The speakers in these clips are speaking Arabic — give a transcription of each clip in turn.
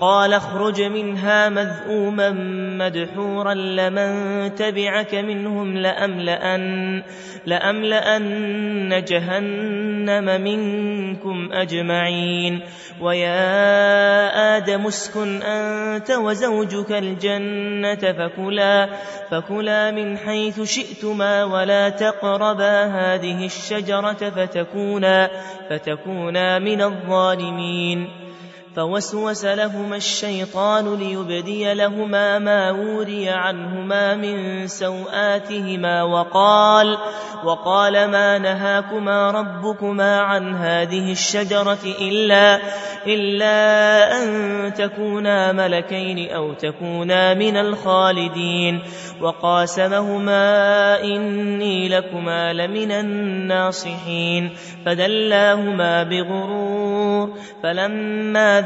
قال اخرج منها مذءوما مدحورا لمن تبعك منهم لأملأن, لأملأن جهنم منكم أجمعين. ويا آدم اسكن أنت وزوجك الجنة فكلا, فكلا من حيث شئتما ولا تقربا هذه الشجرة فتكونا, فتكونا من الظالمين. فوسوس لهما الشيطان ليبدي لهما ما وري عنهما من سوآتهما وقال وقال ما نهاكما ربكما عن هذه الشجرة إلا إلا أن تكونا ملكين أو تكونا من الخالدين وقاسمهما إني لكما لمن الناصحين فدلاهما بغرور فلما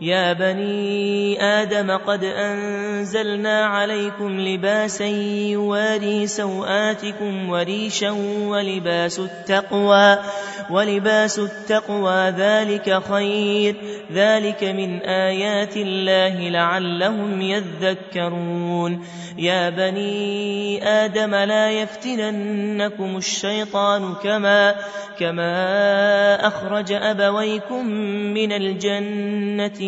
يا بني آدم قد أنزلنا عليكم لباسا يواري سوآتكم وريشا ولباس التقوى ولباس التقوى ذلك خير ذلك من آيات الله لعلهم يذكرون يا بني آدم لا يفتننكم الشيطان كما كما أخرج أبويكم من الجنة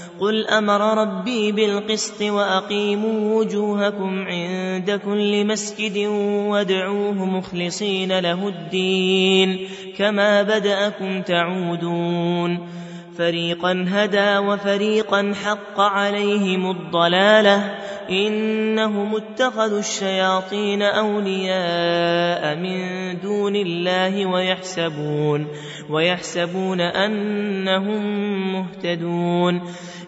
قل أمر ربي بالقسط واقيموا وجوهكم عند كل مسجد وادعوه مخلصين له الدين كما بداكم تعودون فريقا هدى وفريقا حق عليهم الضلاله انهم اتخذوا الشياطين اولياء من دون الله ويحسبون ويحسبون انهم مهتدون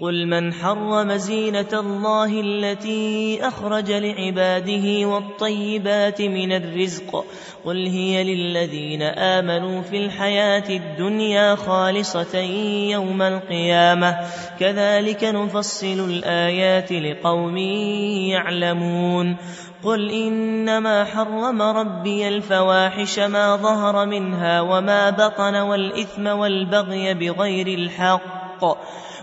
قل من حرم زينة الله التي أخرج لعباده والطيبات من الرزق قل هي للذين آمنوا في الحياة الدنيا خالصة يوم القيامة كذلك نفصل الآيات لقوم يعلمون قل إنما حرم ربي الفواحش ما ظهر منها وما بطن والإثم والبغي بغير الحق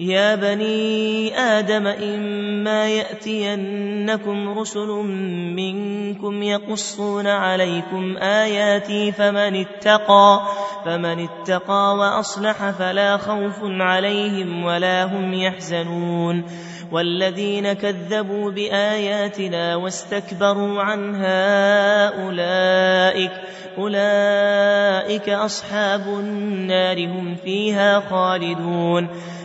يا بني آدم إما يأتينكم رسل منكم يقصون عليكم آياتي فمن اتقى فمن اتقى وأصلح فلا خوف عليهم ولا هم يحزنون. والذين كذبوا بآياتنا واستكبروا عنها أولئك أولئك أصحاب النار هم فيها خالدون.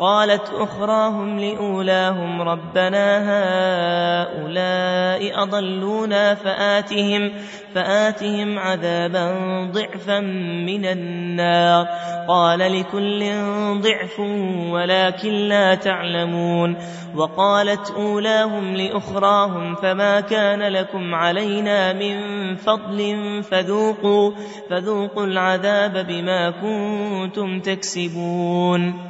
قالت أخراهم لأولاهم ربنا هؤلاء أضلونا فآتهم فآتهم عذابا ضعفا من النار. قال لكل ضعف ولكن لا تعلمون. وقالت أولاهم لأخراهم فما كان لكم علينا من فضل فذوقوا فذوقوا العذاب بما كنتم تكسبون.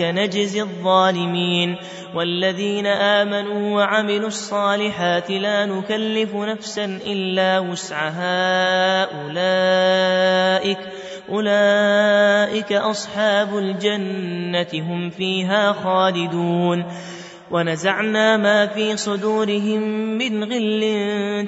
نجزي الظالمين والذين آمنوا وعملوا الصالحات لا نكلف نفسا إلا وسعها أولئك أولئك أصحاب الجنة هم فيها خالدون ونزعنا ما في صدورهم من غل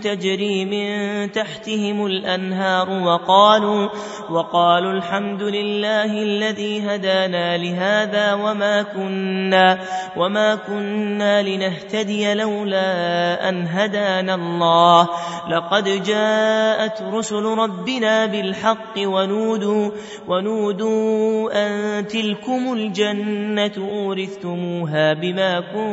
تجري من تحتهم الأنهار وقالوا وقالوا الحمد لله الذي هدانا لهذا وما كنا وما كنا لنهتدي لولا أن هدانا الله. لقد جاءت رسل ربنا بالحق ونودوا ونودوا أن تلكم الجنة أورثتموها بما كنتم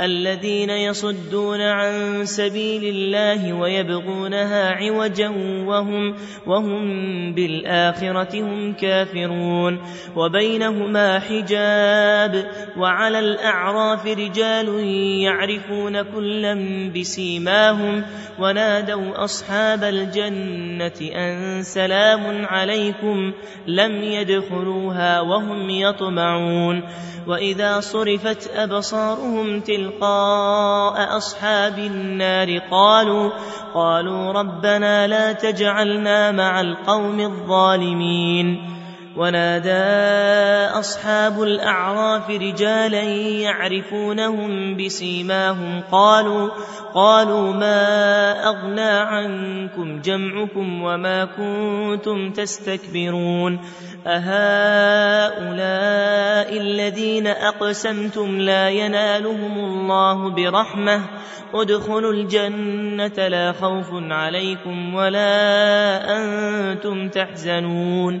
الذين يصدون عن سبيل الله ويبغونها عوجا وهم وهم بالآخرة هم كافرون. وبينهما حجاب وعلى الأعراف رجال يعرفون كلا بسيماهم ونادوا أصحاب الجنة أن سلام عليكم لم يدخلوها وهم يطمعون. وإذا صرفت أبصارهم تلقاء أصحاب النار قالوا قالوا ربنا لا تجعلنا مع القوم الظالمين ونادى أصحاب الأعراف رجالا يعرفونهم بسيماهم. قالوا قالوا ما أغنى عنكم جمعكم وما كنتم تستكبرون. أهؤلاء الذين أقسمتم لا ينالهم الله برحمة. ادخلوا الجنة لا خوف عليكم ولا أنتم تحزنون.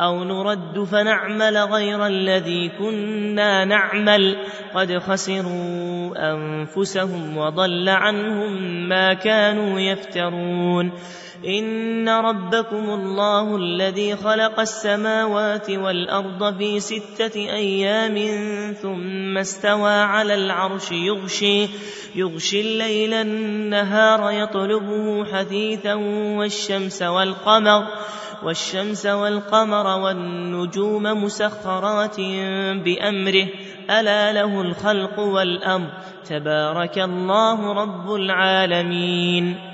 أو نرد فنعمل غير الذي كنا نعمل. قد خسروا أنفسهم وضل عنهم ما كانوا يفترون. إن ربكم الله الذي خلق السماوات والأرض في ستة أيام ثم استوى على العرش يغشي, يغشي الليل النهار يطلبه حثيثا والشمس والقمر. والشمس والقمر والنجوم مسخرات بأمره ألا له الخلق والأمر. تبارك الله رب العالمين.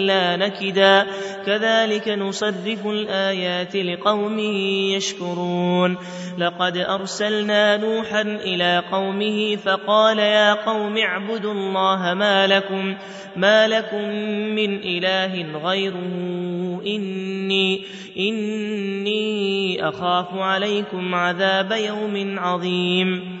إلا نكدا. كذلك نصرف الآيات لقوم يشكرون. لقد أرسلنا نوحا إلى قومه فقال يا قوم اعبدوا الله ما لكم ما لكم من إله غيره إني إني أخاف عليكم عذاب يوم عظيم.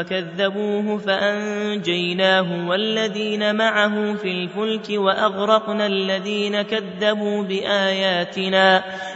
فكذبوه فأنجيناه والذين معه في الفلك وأغرقنا الذين كذبوا بآياتنا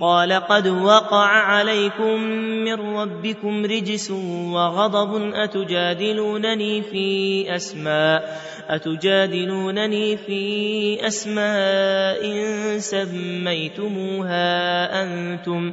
قال قد وقع عليكم من ربكم رجس وغضب أتجادلونني في أسماء أتجادلونني في أسماء سميتموها أنتم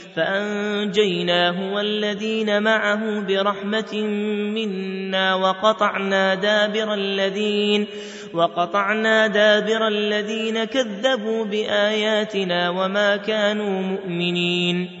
فأنجيناه والذين معه برحمة منا وقطعنا دابر الذين وقطعنا دابر الذين كذبوا بآياتنا وما كانوا مؤمنين.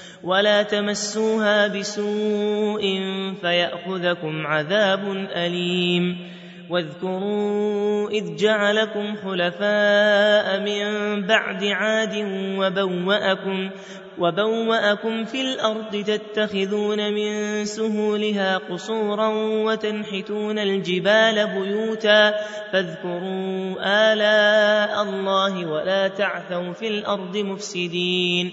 ولا تمسوها بسوء فيأخذكم عذاب أليم. واذكروا إذ جعلكم خلفاء من بعد عاد وبوأكم وبوأكم في الأرض تتخذون من سهولها قصورا وتنحتون الجبال بيوتا فاذكروا آلاء الله ولا تعثوا في الأرض مفسدين.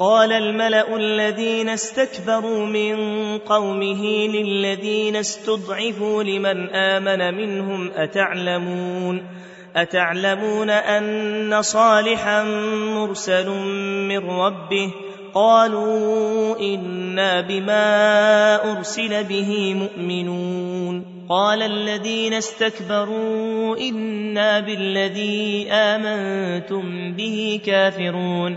قال الملأ الذين استكبروا من قومه للذين استضعفوا لمن آمن منهم أتعلمون أتعلمون أن صالحا مرسل من ربه قالوا إنا بما أرسل به مؤمنون قال الذين استكبروا إنا بالذي آمنتم به كافرون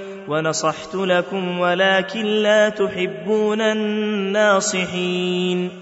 ونصحت لكم ولكن لا تحبون الناصحين.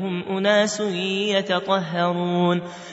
إنهم أناس يتطهرون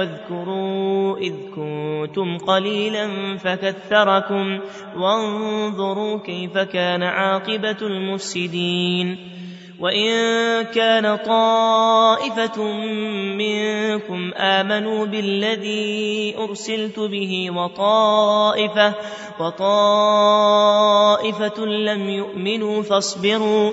واذكروا إذ كنتم قليلا فكثركم وانظروا كيف كان عاقبة المفسدين وإن كان طائفة منكم آمنوا بالذي أرسلت به وطائفة وطائفة لم يؤمنوا فاصبروا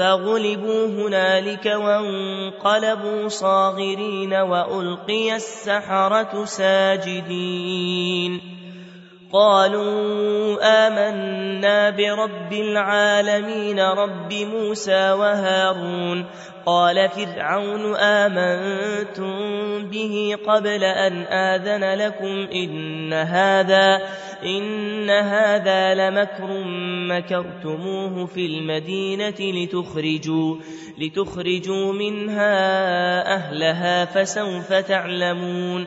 فغلبوا هنالك وانقلبوا صاغرين وألقي السحرة ساجدين قالوا آمنا برب العالمين رب موسى وهارون. قال فرعون آمنتم به قبل أن آذن لكم إن هذا إن هذا لمكر مكرتموه في المدينة لتخرجوا لتخرجوا منها أهلها فسوف تعلمون.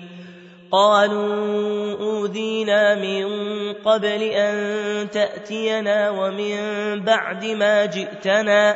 قالوا أوذينا من قبل أن تأتينا ومن بعد ما جئتنا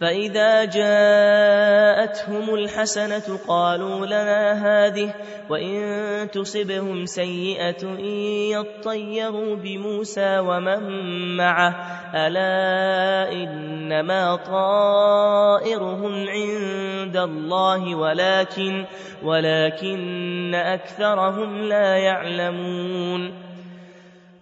فإذا جاءتهم الحسنة قالوا لنا هذه وإن تصبهم سيئة يطيروا بموسى ومن معه ألا إنما طائرهم عند الله ولكن ولكن أكثرهم لا يعلمون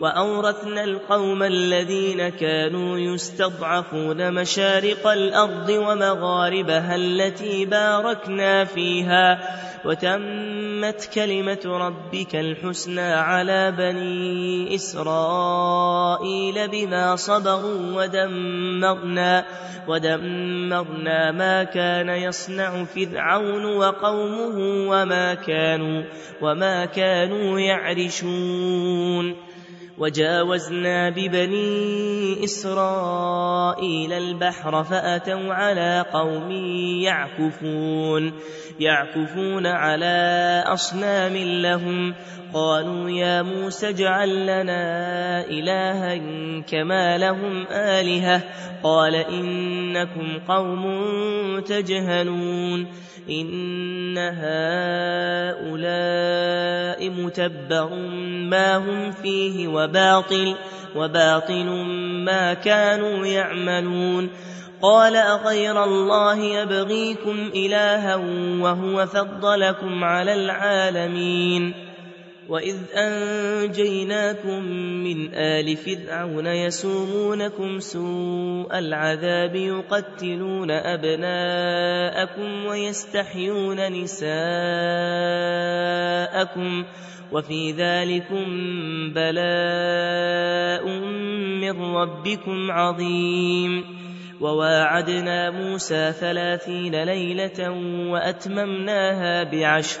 وأورثنا القوم الذين كانوا يستضعفون مشارق الأرض ومغاربها التي باركنا فيها وتمت كلمة ربك الحسنى على بني إسرائيل بما صبروا ودمرنا ودمرنا ما كان يصنع فرعون وقومه وما كانوا وما كانوا يعرشون. وجاوزنا ببني إسرائيل البحر فأتوا على قوم يعكفون يعكفون على أصنام لهم. قالوا يا موسى اجعل لنا إلها كما لهم آلهة. قال إنكم قوم تجهلون. إن هؤلاء متبر ما هم فيه وباطل وباطل ما كانوا يعملون. قال أغير الله يبغيكم إلها وهو فضلكم على العالمين. وإذ أنجيناكم من آل فرعون يسومونكم سوء العذاب يقتلون أبناءكم ويستحيون نساءكم وفي ذلكم بلاء من ربكم عظيم وواعدنا موسى ثلاثين ليلة وأتممناها بعشر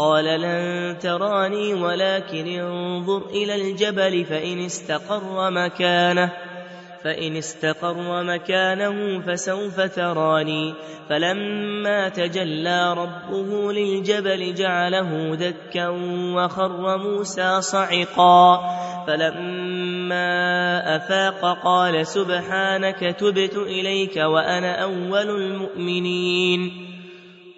قال لن تراني ولكن انظر إلى الجبل فإن استقر مكانه فإن استقر مكانه فسوف تراني. فلما تجلى ربه للجبل جعله دكا وخر موسى صعقا. فلما أفاق قال سبحانك تبت إليك وأنا أول المؤمنين.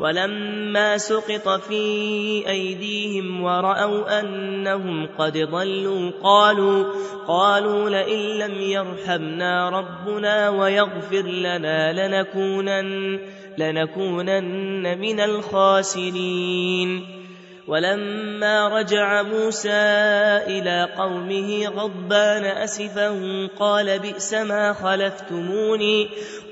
ولما سقط في أيديهم ورأوا أنهم قد ضلوا قالوا قالوا لئن لم يرحمنا ربنا ويغفر لنا لنكونن لنكونن من الخاسرين. ولما رجع موسى إلى قومه غضبان أسفا قال بئس ما خلفتموني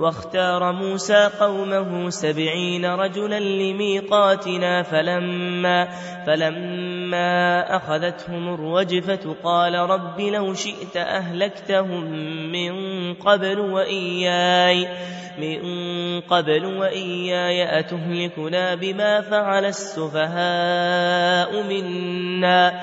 واختار موسى قومه سبعين رجلا لميقاتنا فلما فلما أخذتهم الرجفة قال رب لو شئت أهلكتهم من قبل وإياي من قبل وإياي أتهلكنا بما فعل السفهاء منا.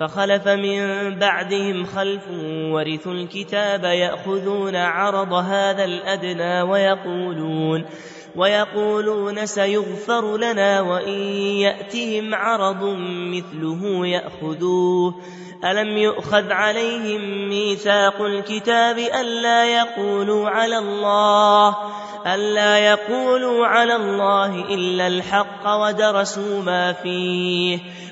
فخلف من بعدهم خلف ورثوا الكتاب يأخذون عرض هذا الأدنى ويقولون ويقولون سيغفر لنا وإن يأتهم عرض مثله يأخذوه. ألم يؤخذ عليهم ميثاق الكتاب ألا يقولوا على الله ألا يقولوا على الله إلا الحق ودرسوا ما فيه.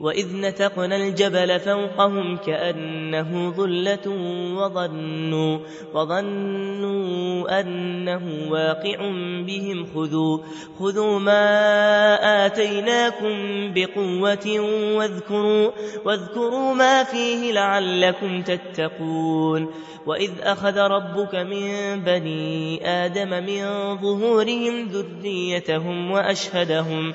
وإذ نتقنا الجبل فوقهم كأنه ظلة وظنوا, وظنوا أنه واقع بهم خذوا, خذوا ما آتيناكم بقوة واذكروا, واذكروا ما فيه لعلكم تتقون وإذ أخذ ربك من بني آدم من ظهورهم ذريتهم وأشهدهم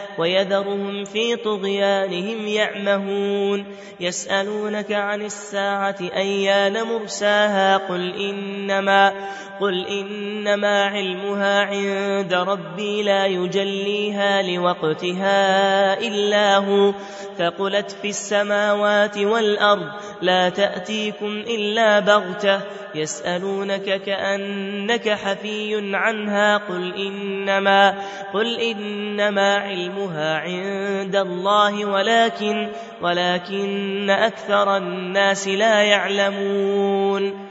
ويذرهم في طغيانهم يعمهون. يسألونك عن الساعة أيان مرساها؟ قل إنما قل إنما علمها عند ربي لا يجليها لوقتها إلا هو. ثقلت في السماوات والأرض لا تأتيكم إلا بغتة يسألونك كأنك حفي عنها قل إنما قل إنما علمها عند الله ولكن ولكن أكثر الناس لا يعلمون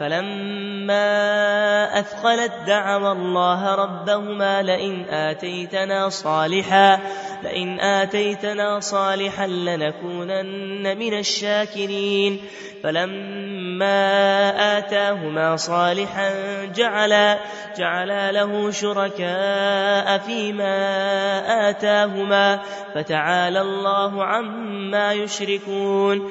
فلما أثقلت دعوا الله ربهما لئن آتيتنا صالحا لئن آتيتنا صالحا لنكونن من الشاكرين. فلما آتاهما صالحا جعلا جعلا له شركاء فيما آتاهما فتعالى الله عما يشركون.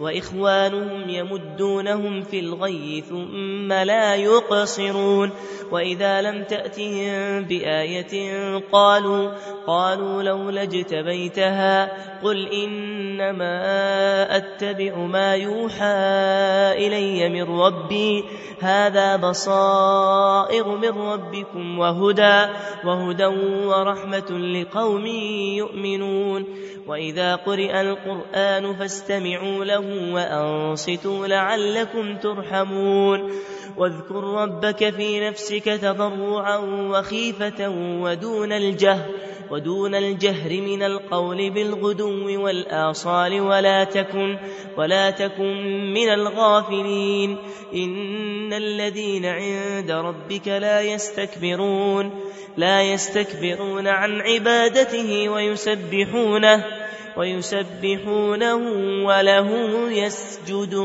وإخوانهم يمدونهم في الغي ثم لا يقصرون. وإذا لم تأتهم بآية قالوا قالوا لولا اجتبيتها قل إنما أتبع ما يوحى إلي من ربي. هذا بصائر من ربكم وهدى وهدى ورحمة لقوم يؤمنون. وإذا قرئ القرآن فاستمعوا له وأنصتوا لعلكم ترحمون. واذكر ربك في نفسك تضرعا وخيفة ودون الجهر ودون الجهر من القول بالغدو والآصال ولا تكن ولا تكن من الغافلين. إن الذين عند ربك لا يستكبرون لا يستكبرون عن عبادته ويسبحونه. ويسبحونه وله يسجدون.